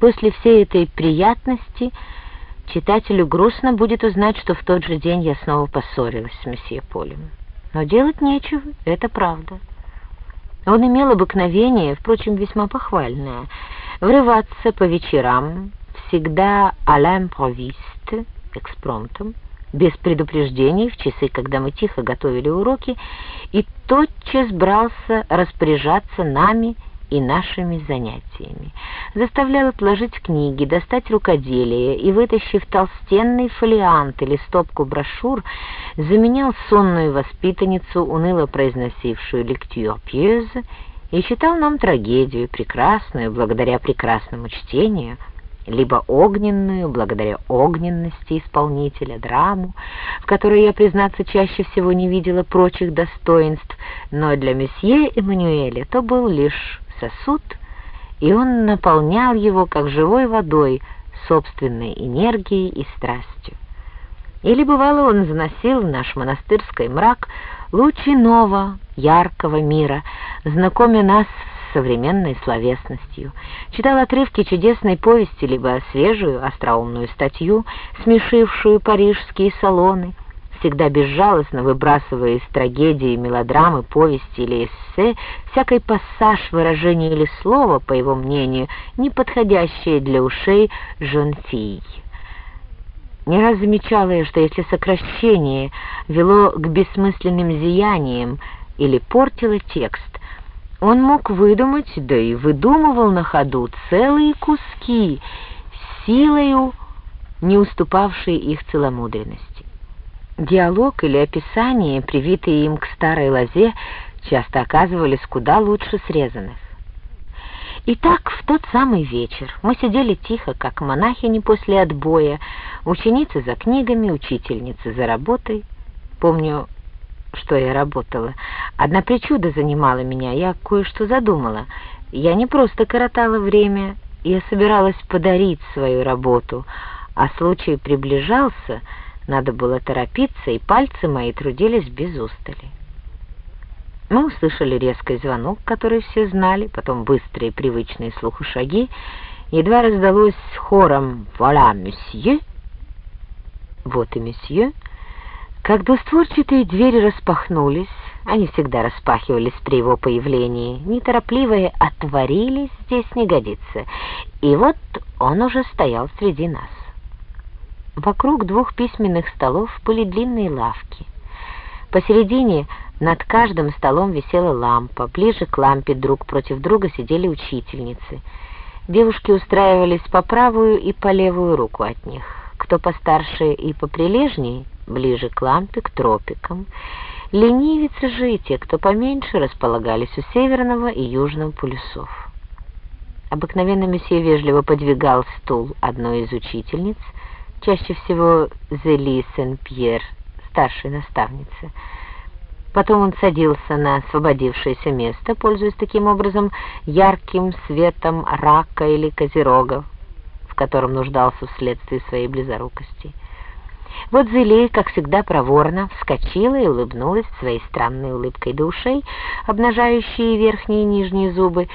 После всей этой приятности читателю грустно будет узнать, что в тот же день я снова поссорилась с месье Полем. Но делать нечего, это правда. Он имел обыкновение, впрочем, весьма похвальное, врываться по вечерам, всегда à l'improviste, экспромтом, без предупреждений, в часы, когда мы тихо готовили уроки, и тотчас брался распоряжаться нами и нашими занятиями. Заставлял отложить книги, достать рукоделие и, вытащив толстенный фолиант или стопку брошюр, заменял сонную воспитанницу, уныло произносившую лектюр пьезы, и читал нам трагедию, прекрасную, благодаря прекрасному чтению, либо огненную, благодаря огненности исполнителя, драму, в которой я, признаться, чаще всего не видела прочих достоинств, но для месье Эммануэля то был лишь сосуд, и он наполнял его, как живой водой, собственной энергией и страстью. Или, бывало, он заносил в наш монастырский мрак лучи нового, яркого мира, знакомя нас с современной словесностью, читал отрывки чудесной повести, либо свежую, остроумную статью, смешившую парижские салоны — всегда безжалостно выбрасывая из трагедии, мелодрамы, повести или эссе всякий пассаж, выражение или слово, по его мнению, не подходящее для ушей жонфий. Не раз замечала я, что если сокращение вело к бессмысленным зияниям или портило текст, он мог выдумать, да и выдумывал на ходу целые куски, силою не уступавшие их целомудренности. Диалог или описание, привитые им к старой лозе, часто оказывались куда лучше срезанных. Итак, в тот самый вечер мы сидели тихо, как монахини после отбоя, ученицы за книгами, учительницы за работой. Помню, что я работала. Одна причуда занимала меня, я кое-что задумала. Я не просто коротала время, я собиралась подарить свою работу, а случай приближался — надо было торопиться, и пальцы мои трудились без устали. Мы услышали резкий звонок, который все знали, потом быстрые привычные слуху шаги. Едва раздалось хором «Вуаля, месье!» «Вот и месье!» Как двустворчатые двери распахнулись, они всегда распахивались при его появлении, неторопливые отворились, здесь не годится, и вот он уже стоял среди нас. Вокруг двух письменных столов были длинные лавки. Посередине над каждым столом висела лампа, ближе к лампе друг против друга сидели учительницы. Девушки устраивались по правую и по левую руку от них. Кто постарше и поприлежнее, ближе к лампе, к тропикам. Ленивицы же и те, кто поменьше, располагались у северного и южного полюсов. Обыкновенно месье вежливо подвигал стул одной из учительниц, чаще всего Зели Сен-Пьер, старшей наставницы. Потом он садился на освободившееся место, пользуясь таким образом ярким светом рака или козерога, в котором нуждался вследствие своей близорукости. Вот Зели, как всегда проворно, вскочила и улыбнулась своей странной улыбкой до ушей, обнажающей верхние и нижние зубы,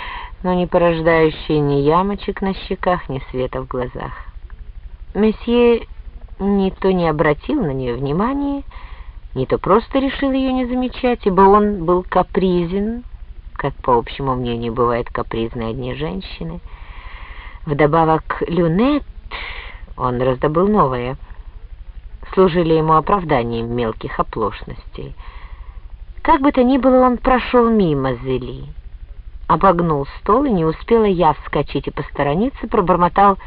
но не порождающей ни ямочек на щеках, ни света в глазах. Месье ни то не обратил на нее внимания, ни то просто решил ее не замечать, ибо он был капризен, как, по общему мнению, бывают капризны одни женщины. Вдобавок люнет, он раздобыл новое, служили ему оправданием мелких оплошностей. Как бы то ни было, он прошел мимо Зели, обогнул стол, и не успела я вскочить и посторониться, пробормотал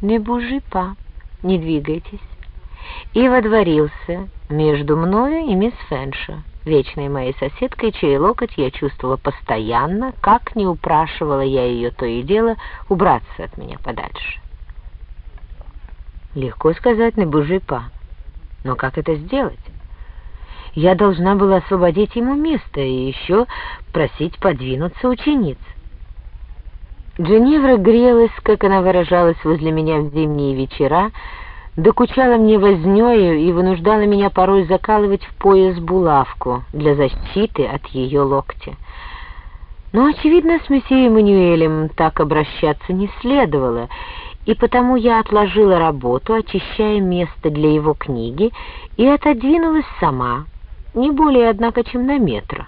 «Не бужи, па, не двигайтесь». И водворился между мною и мисс Фэнша, вечной моей соседкой, чей локоть я чувствовала постоянно, как не упрашивала я ее то и дело убраться от меня подальше. Легко сказать «не бужи, па», но как это сделать? Я должна была освободить ему место и еще просить подвинуться учениц. Дженевра грелась, как она выражалась возле меня в зимние вечера, докучала мне вознёю и вынуждала меня порой закалывать в пояс булавку для защиты от ее локтя. Но, очевидно, с месье Эммануэлем так обращаться не следовало, и потому я отложила работу, очищая место для его книги, и отодвинулась сама, не более, однако, чем на метр.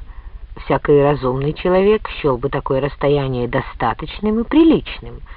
Всякий разумный человек счел бы такое расстояние достаточным и приличным —